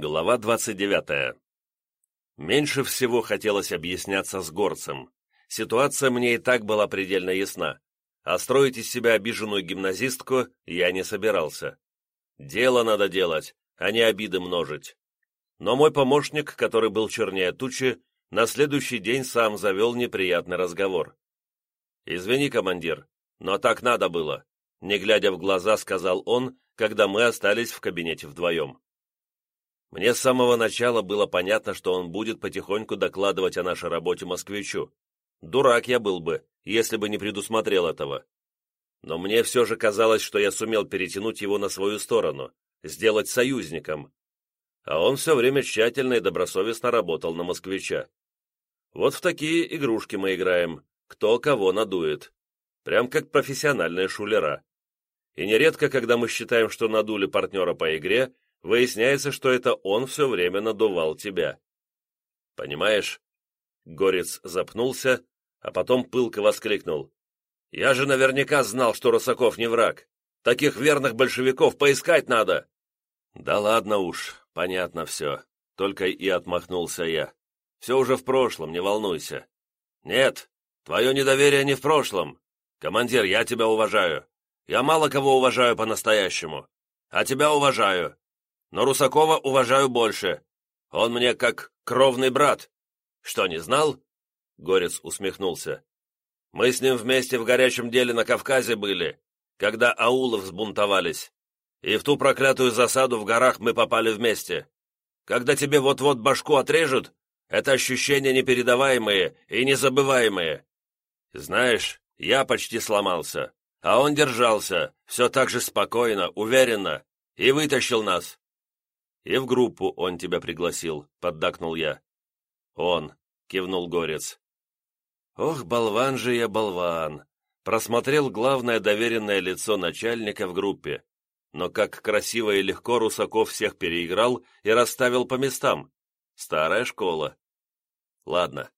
Глава 29. Меньше всего хотелось объясняться с горцем. Ситуация мне и так была предельно ясна, а строить из себя обиженную гимназистку я не собирался. Дело надо делать, а не обиды множить. Но мой помощник, который был чернее тучи, на следующий день сам завел неприятный разговор. «Извини, командир, но так надо было», не глядя в глаза, сказал он, когда мы остались в кабинете вдвоем. Мне с самого начала было понятно, что он будет потихоньку докладывать о нашей работе москвичу. Дурак я был бы, если бы не предусмотрел этого. Но мне все же казалось, что я сумел перетянуть его на свою сторону, сделать союзником. А он все время тщательно и добросовестно работал на москвича. Вот в такие игрушки мы играем, кто кого надует. Прям как профессиональные шулера. И нередко, когда мы считаем, что надули партнера по игре, выясняется, что это он все время надувал тебя. Понимаешь? Горец запнулся, а потом пылко воскликнул. «Я же наверняка знал, что Русаков не враг. Таких верных большевиков поискать надо!» «Да ладно уж, понятно все», — только и отмахнулся я. «Все уже в прошлом, не волнуйся». «Нет, твое недоверие не в прошлом. Командир, я тебя уважаю. Я мало кого уважаю по-настоящему. А тебя уважаю но Русакова уважаю больше. Он мне как кровный брат. Что, не знал?» Горец усмехнулся. «Мы с ним вместе в горячем деле на Кавказе были, когда аулы взбунтовались. И в ту проклятую засаду в горах мы попали вместе. Когда тебе вот-вот башку отрежут, это ощущения непередаваемые и незабываемые. Знаешь, я почти сломался, а он держался, все так же спокойно, уверенно, и вытащил нас. «И в группу он тебя пригласил», — поддакнул я. «Он», — кивнул Горец. «Ох, болван же я, болван!» Просмотрел главное доверенное лицо начальника в группе. Но как красиво и легко Русаков всех переиграл и расставил по местам. Старая школа. Ладно,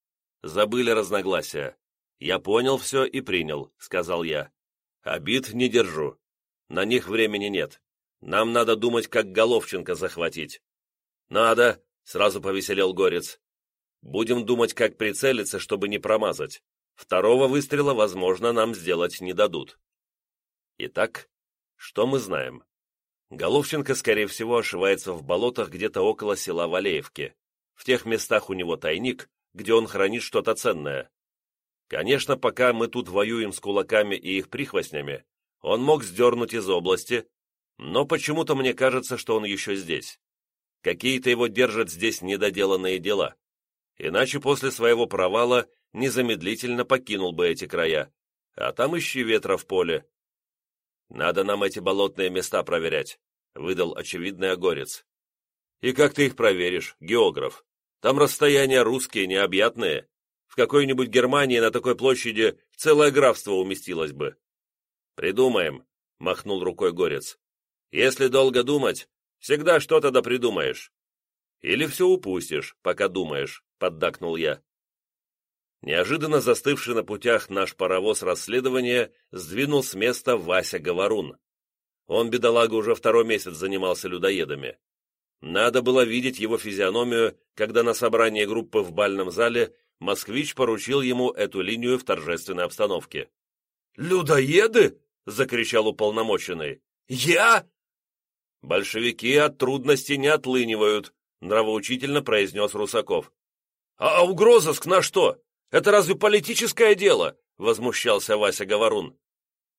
забыли разногласия. Я понял все и принял, сказал я. Обид не держу. На них времени нет. Нам надо думать, как Головченко захватить». «Надо», — сразу повеселел Горец. «Будем думать, как прицелиться, чтобы не промазать. Второго выстрела, возможно, нам сделать не дадут». Итак, что мы знаем? Головченко, скорее всего, ошивается в болотах где-то около села Валеевки. В тех местах у него тайник, где он хранит что-то ценное. Конечно, пока мы тут воюем с кулаками и их прихвостнями, он мог сдернуть из области, но почему-то мне кажется, что он еще здесь. Какие-то его держат здесь недоделанные дела. Иначе после своего провала незамедлительно покинул бы эти края. А там ищи ветра в поле. Надо нам эти болотные места проверять, выдал очевидный огорец. И как ты их проверишь, географ? Там расстояния русские, необъятные. В какой-нибудь Германии на такой площади целое графство уместилось бы. Придумаем, махнул рукой горец. Если долго думать, всегда что-то да придумаешь. Или все упустишь, пока думаешь, поддакнул я. Неожиданно застывший на путях наш паровоз расследования сдвинул с места Вася Говорун. Он, бедолага, уже второй месяц занимался людоедами. Надо было видеть его физиономию, когда на собрании группы в бальном зале москвич поручил ему эту линию в торжественной обстановке. «Людоеды?» — закричал уполномоченный. «Я? «Большевики от трудностей не отлынивают», — нравоучительно произнес Русаков. «А угрозыск на что? Это разве политическое дело?» — возмущался Вася Говорун.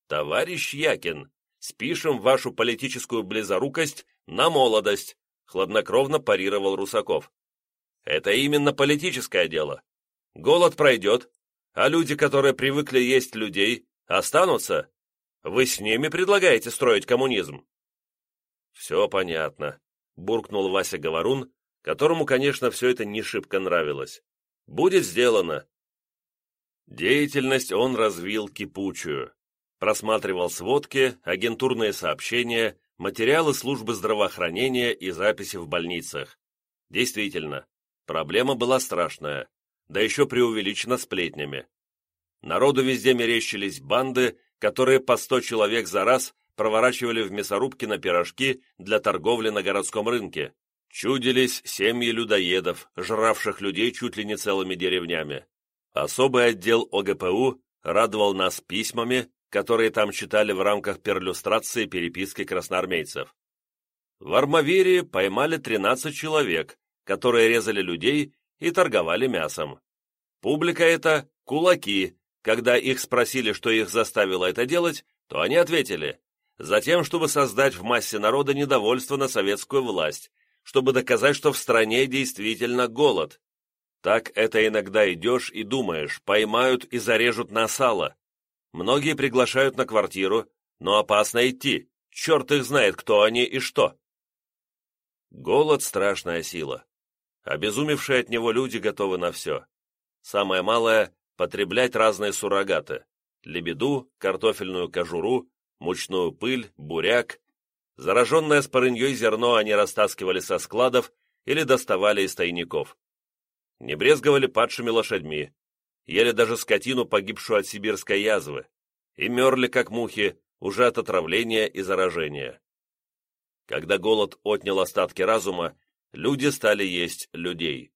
«Товарищ Якин, спишем вашу политическую близорукость на молодость», — хладнокровно парировал Русаков. «Это именно политическое дело. Голод пройдет, а люди, которые привыкли есть людей, останутся. Вы с ними предлагаете строить коммунизм?» «Все понятно», — буркнул Вася Говорун, которому, конечно, все это не шибко нравилось. «Будет сделано». Деятельность он развил кипучую. Просматривал сводки, агентурные сообщения, материалы службы здравоохранения и записи в больницах. Действительно, проблема была страшная, да еще преувеличена сплетнями. Народу везде мерещились банды, которые по сто человек за раз проворачивали в мясорубке на пирожки для торговли на городском рынке. Чудились семьи людоедов, жравших людей чуть ли не целыми деревнями. Особый отдел ОГПУ радовал нас письмами, которые там читали в рамках перлюстрации переписки красноармейцев. В Армавире поймали 13 человек, которые резали людей и торговали мясом. Публика это – кулаки. Когда их спросили, что их заставило это делать, то они ответили – затем, чтобы создать в массе народа недовольство на советскую власть, чтобы доказать, что в стране действительно голод. Так это иногда идешь и думаешь, поймают и зарежут на сало. Многие приглашают на квартиру, но опасно идти, черт их знает, кто они и что. Голод – страшная сила. Обезумевшие от него люди готовы на все. Самое малое – потреблять разные суррогаты – лебеду, картофельную кожуру, мучную пыль, буряк, Зараженное спорыньей зерно они растаскивали со складов или доставали из тайников. Не брезговали падшими лошадьми, ели даже скотину, погибшую от сибирской язвы, и мерли, как мухи, уже от отравления и заражения. Когда голод отнял остатки разума, люди стали есть людей.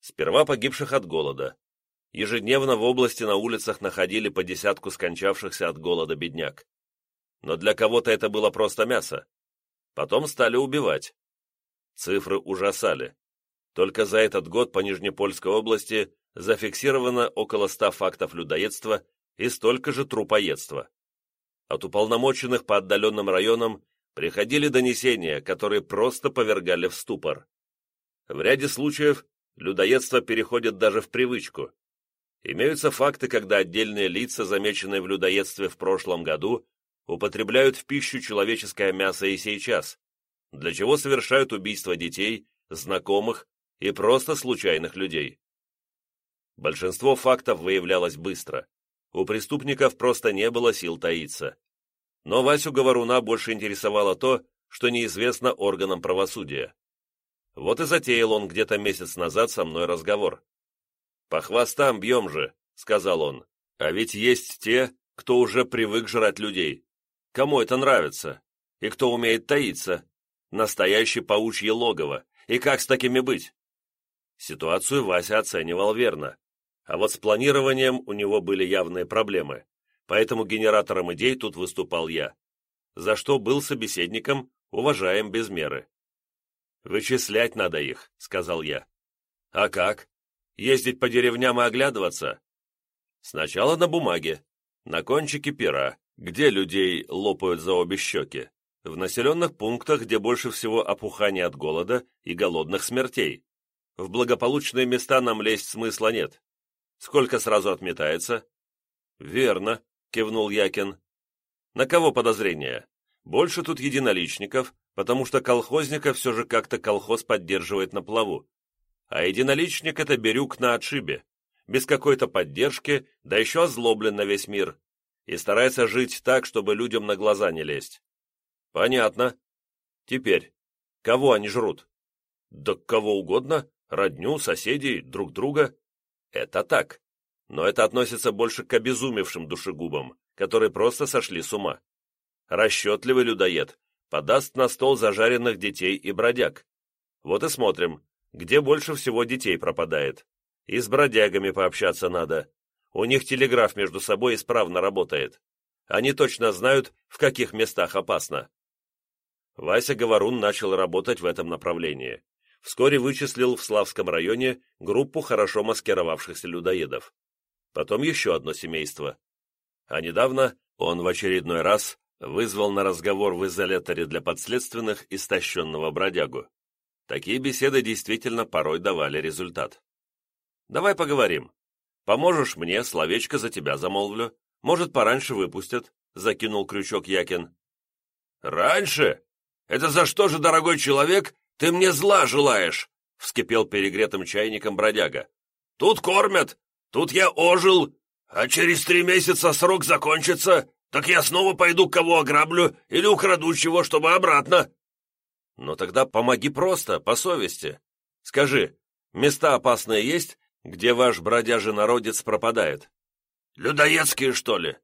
Сперва погибших от голода. Ежедневно в области на улицах находили по десятку скончавшихся от голода бедняк но для кого-то это было просто мясо. Потом стали убивать. Цифры ужасали. Только за этот год по Нижнепольской области зафиксировано около ста фактов людоедства и столько же трупоедства. От уполномоченных по отдаленным районам приходили донесения, которые просто повергали в ступор. В ряде случаев людоедство переходит даже в привычку. Имеются факты, когда отдельные лица, замеченные в людоедстве в прошлом году, употребляют в пищу человеческое мясо и сейчас, для чего совершают убийство детей, знакомых и просто случайных людей. Большинство фактов выявлялось быстро. У преступников просто не было сил таиться. Но Васю Говоруна больше интересовало то, что неизвестно органам правосудия. Вот и затеял он где-то месяц назад со мной разговор. «По хвостам бьем же», — сказал он, — «а ведь есть те, кто уже привык жрать людей. Кому это нравится? И кто умеет таиться? Настоящий паучье логово. И как с такими быть? Ситуацию Вася оценивал верно. А вот с планированием у него были явные проблемы. Поэтому генератором идей тут выступал я. За что был собеседником, уважаем без меры. «Вычислять надо их», — сказал я. «А как? Ездить по деревням и оглядываться?» «Сначала на бумаге, на кончике пера, где людей лопают за обе щеки? В населенных пунктах, где больше всего опухания от голода и голодных смертей. В благополучные места нам лезть смысла нет. Сколько сразу отметается? Верно, кивнул Якин. На кого подозрения? Больше тут единоличников, потому что колхозника все же как-то колхоз поддерживает на плаву. А единоличник — это берюк на отшибе, без какой-то поддержки, да еще озлоблен на весь мир и старается жить так, чтобы людям на глаза не лезть. Понятно. Теперь, кого они жрут? Да кого угодно, родню, соседей, друг друга. Это так. Но это относится больше к обезумевшим душегубам, которые просто сошли с ума. Расчетливый людоед подаст на стол зажаренных детей и бродяг. Вот и смотрим, где больше всего детей пропадает. И с бродягами пообщаться надо. У них телеграф между собой исправно работает. Они точно знают, в каких местах опасно. Вася Говорун начал работать в этом направлении. Вскоре вычислил в Славском районе группу хорошо маскировавшихся людоедов. Потом еще одно семейство. А недавно он в очередной раз вызвал на разговор в изоляторе для подследственных истощенного бродягу. Такие беседы действительно порой давали результат. «Давай поговорим. Поможешь мне, словечко за тебя замолвлю. Может, пораньше выпустят», — закинул крючок Якин. «Раньше? Это за что же, дорогой человек, ты мне зла желаешь?» — вскипел перегретым чайником бродяга. «Тут кормят, тут я ожил, а через три месяца срок закончится, так я снова пойду кого ограблю или украду чего, чтобы обратно». «Ну тогда помоги просто, по совести. Скажи, места опасные есть, где ваш бродяжий народец пропадает. Людоедские, что ли?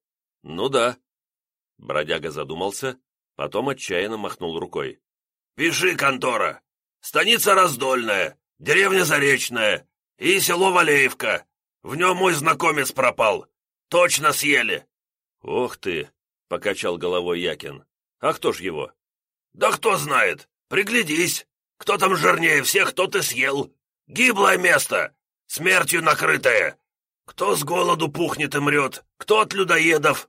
Ну да. Бродяга задумался, потом отчаянно махнул рукой. Пиши, контора. станица Раздольная, деревня Заречная и село Валеевка. В нем мой знакомец пропал. Точно съели!» «Ох ты!» — покачал головой Якин. «А кто ж его?» «Да кто знает! Приглядись! Кто там жирнее всех, тот и съел! Гиблое место! Смертью накрытое! Кто с голоду пухнет и мрет, кто от людоедов!»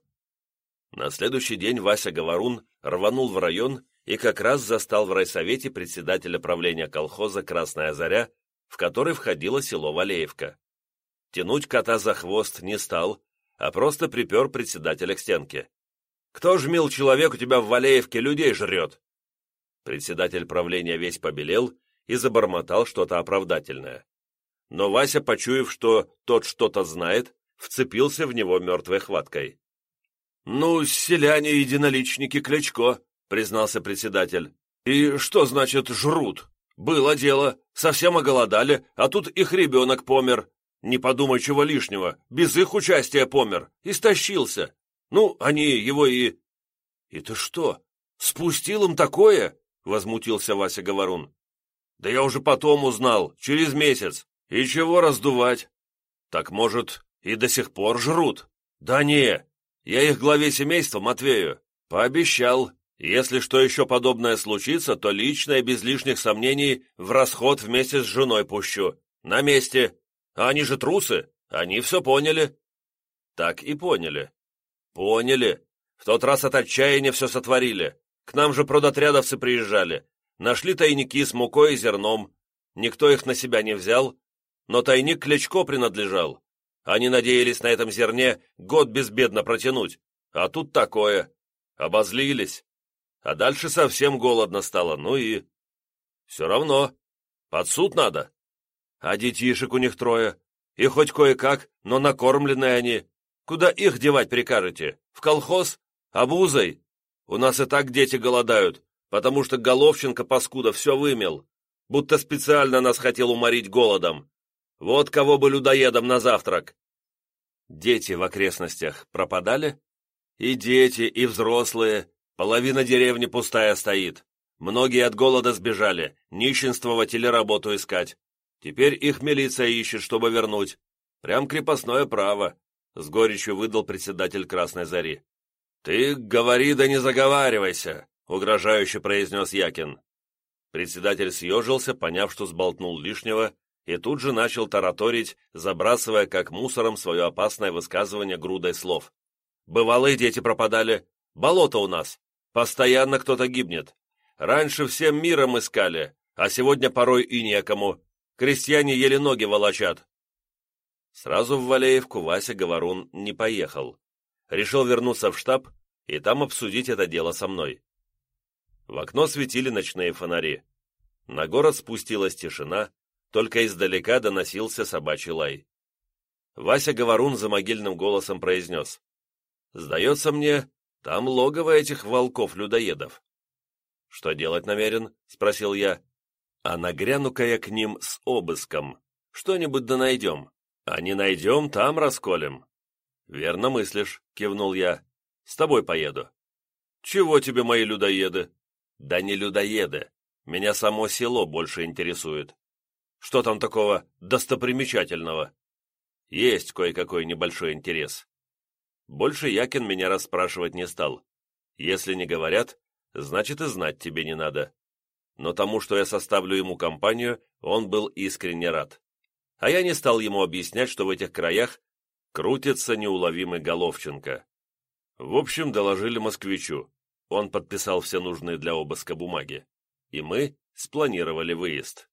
На следующий день Вася Говорун рванул в район и как раз застал в райсовете председателя правления колхоза «Красная заря», в который входило село Валеевка. Тянуть кота за хвост не стал, а просто припер председателя к стенке. «Кто ж, мил человек, у тебя в Валеевке людей жрет?» Председатель правления весь побелел и забормотал что-то оправдательное. Но Вася, почуяв, что тот что-то знает, вцепился в него мертвой хваткой. «Ну, селяне единоличники Кличко», — признался председатель. «И что значит жрут? Было дело, совсем оголодали, а тут их ребенок помер. Не подумай чего лишнего, без их участия помер, истощился. Ну, они его и...» «И ты что, спустил им такое?» — возмутился Вася Говорун. «Да я уже потом узнал, через месяц. И чего раздувать? Так, может, и до сих пор жрут? Да не, я их главе семейства, Матвею, пообещал, если что еще подобное случится, то лично и без лишних сомнений в расход вместе с женой пущу. На месте. А они же трусы, они все поняли. Так и поняли. Поняли. В тот раз от отчаяния все сотворили. К нам же продотрядовцы приезжали. Нашли тайники с мукой и зерном. Никто их на себя не взял, но тайник Кличко принадлежал. Они надеялись на этом зерне год безбедно протянуть, а тут такое. Обозлились. А дальше совсем голодно стало, ну и... Все равно. Под суд надо. А детишек у них трое. И хоть кое-как, но накормленные они. Куда их девать прикажете? В колхоз? Обузой? У нас и так дети голодают, потому что Головченко, паскуда, все вымел. Будто специально нас хотел уморить голодом. Вот кого бы людоедом на завтрак!» Дети в окрестностях пропадали? И дети, и взрослые. Половина деревни пустая стоит. Многие от голода сбежали, нищенствовать или работу искать. Теперь их милиция ищет, чтобы вернуть. Прям крепостное право», — с горечью выдал председатель Красной Зари. «Ты говори да не заговаривайся», — угрожающе произнес Якин. Председатель съежился, поняв, что сболтнул лишнего, и тут же начал тараторить, забрасывая как мусором свое опасное высказывание грудой слов. «Бывалые дети пропадали. Болото у нас. Постоянно кто-то гибнет. Раньше всем миром искали, а сегодня порой и некому. Крестьяне еле ноги волочат». Сразу в Валеевку Вася Говорун не поехал. Решил вернуться в штаб и там обсудить это дело со мной. В окно светили ночные фонари. На город спустилась тишина, только издалека доносился собачий лай. Вася Говорун за могильным голосом произнес. «Сдается мне, там логово этих волков-людоедов». «Что делать намерен?» — спросил я. «А нагряну-ка я к ним с обыском. Что-нибудь да найдем. А не найдем, там расколем». «Верно мыслишь», — кивнул я. «С тобой поеду». «Чего тебе мои людоеды?» «Да не людоеды. Меня само село больше интересует. Что там такого достопримечательного? Есть кое-какой небольшой интерес. Больше Якин меня расспрашивать не стал. Если не говорят, значит и знать тебе не надо. Но тому, что я составлю ему компанию, он был искренне рад. А я не стал ему объяснять, что в этих краях крутится неуловимый Головченко. В общем, доложили москвичу. Он подписал все нужные для обыска бумаги. И мы спланировали выезд.